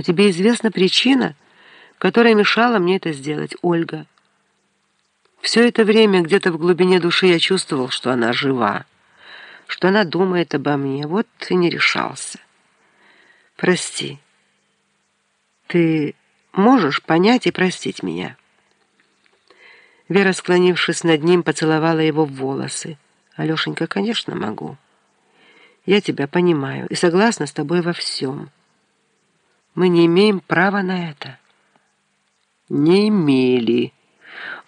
Но тебе известна причина, которая мешала мне это сделать, Ольга. Все это время где-то в глубине души я чувствовал, что она жива, что она думает обо мне. Вот и не решался. Прости. Ты можешь понять и простить меня?» Вера, склонившись над ним, поцеловала его в волосы. «Алешенька, конечно, могу. Я тебя понимаю и согласна с тобой во всем. Мы не имеем права на это». «Не имели».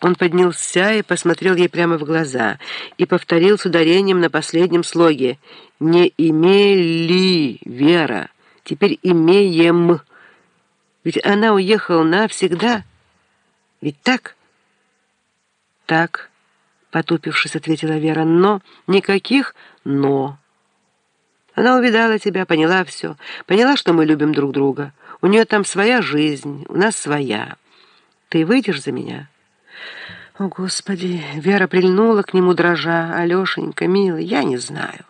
Он поднялся и посмотрел ей прямо в глаза и повторил с ударением на последнем слоге «Не имели, Вера, теперь имеем». Ведь она уехала навсегда. Ведь так?» «Так», — потупившись, ответила Вера, — «но никаких «но». Она увидала тебя, поняла все, поняла, что мы любим друг друга. У нее там своя жизнь, у нас своя. Ты выйдешь за меня?» «О, Господи!» Вера прильнула к нему, дрожа. «Алешенька, милый, я не знаю».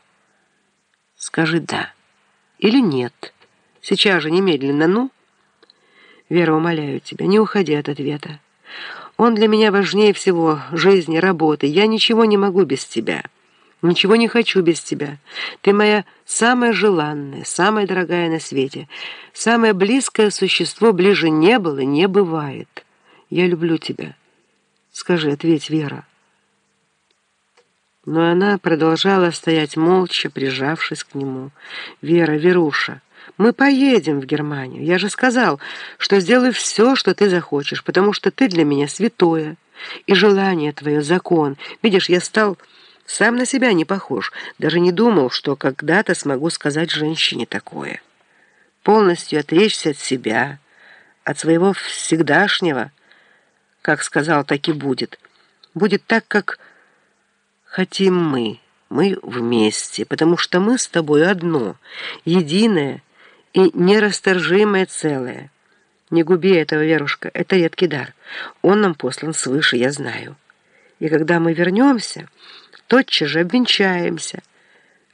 «Скажи «да» или «нет». Сейчас же, немедленно, ну?» «Вера, умоляю тебя, не уходи от ответа. Он для меня важнее всего жизни, работы. Я ничего не могу без тебя. Ничего не хочу без тебя. Ты моя самая желанная, самая дорогая на свете. Самое близкое существо ближе не было, не бывает. Я люблю тебя. Скажи, ответь, Вера. Но она продолжала стоять молча, прижавшись к нему. «Вера, Веруша!» Мы поедем в Германию. Я же сказал, что сделаю все, что ты захочешь, потому что ты для меня святое, и желание твое — закон. Видишь, я стал сам на себя не похож, даже не думал, что когда-то смогу сказать женщине такое. Полностью отречься от себя, от своего всегдашнего, как сказал, так и будет. Будет так, как хотим мы, мы вместе, потому что мы с тобой одно, единое — и нерасторжимое целое. Не губи этого, Верушка, это редкий дар. Он нам послан свыше, я знаю. И когда мы вернемся, тотчас же обвенчаемся.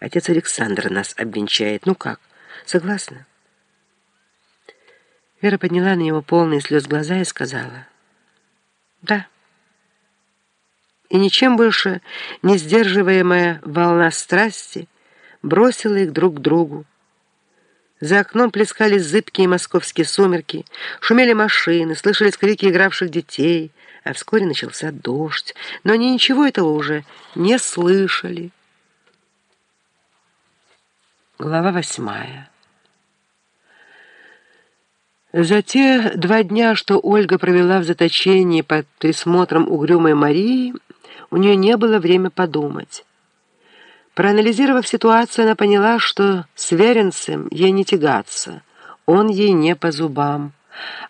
Отец Александр нас обвенчает. Ну как, согласна? Вера подняла на него полные слез глаза и сказала «Да». И ничем больше не сдерживаемая волна страсти бросила их друг к другу, за окном плескались зыбкие московские сумерки, шумели машины, слышались крики игравших детей, а вскоре начался дождь, но они ничего этого уже не слышали. Глава восьмая. За те два дня, что Ольга провела в заточении под присмотром угрюмой Марии, у нее не было времени подумать. Проанализировав ситуацию, она поняла, что с Веренцем ей не тягаться, он ей не по зубам.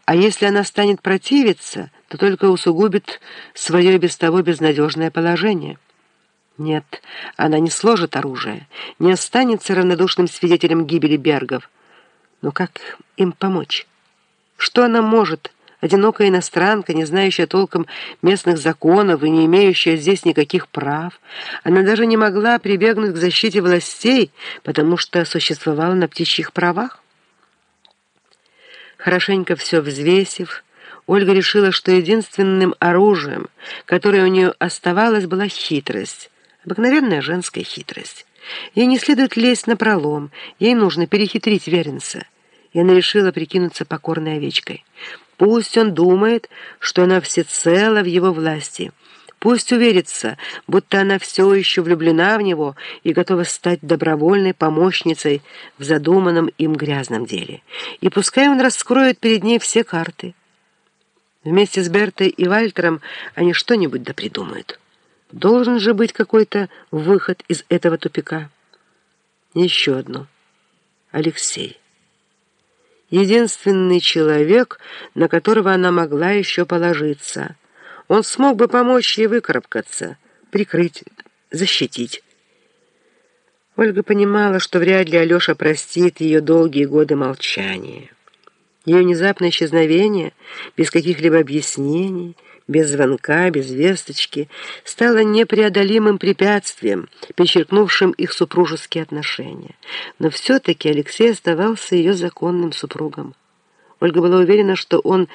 А если она станет противиться, то только усугубит свое без того безнадежное положение. Нет, она не сложит оружие, не останется равнодушным свидетелем гибели Бергов. Но как им помочь? Что она может одинокая иностранка, не знающая толком местных законов и не имеющая здесь никаких прав. Она даже не могла прибегнуть к защите властей, потому что существовала на птичьих правах. Хорошенько все взвесив, Ольга решила, что единственным оружием, которое у нее оставалось, была хитрость, обыкновенная женская хитрость. Ей не следует лезть на пролом, ей нужно перехитрить Веренца. И она решила прикинуться покорной овечкой. Пусть он думает, что она всецело в его власти. Пусть уверится, будто она все еще влюблена в него и готова стать добровольной помощницей в задуманном им грязном деле. И пускай он раскроет перед ней все карты. Вместе с Бертой и Вальтером они что-нибудь да придумают. Должен же быть какой-то выход из этого тупика. Еще одно. Алексей единственный человек, на которого она могла еще положиться. Он смог бы помочь ей выкарабкаться, прикрыть, защитить. Ольга понимала, что вряд ли Алеша простит ее долгие годы молчания. Ее внезапное исчезновение, без каких-либо объяснений — без звонка, без весточки, стало непреодолимым препятствием, перечеркнувшим их супружеские отношения. Но все-таки Алексей оставался ее законным супругом. Ольга была уверена, что он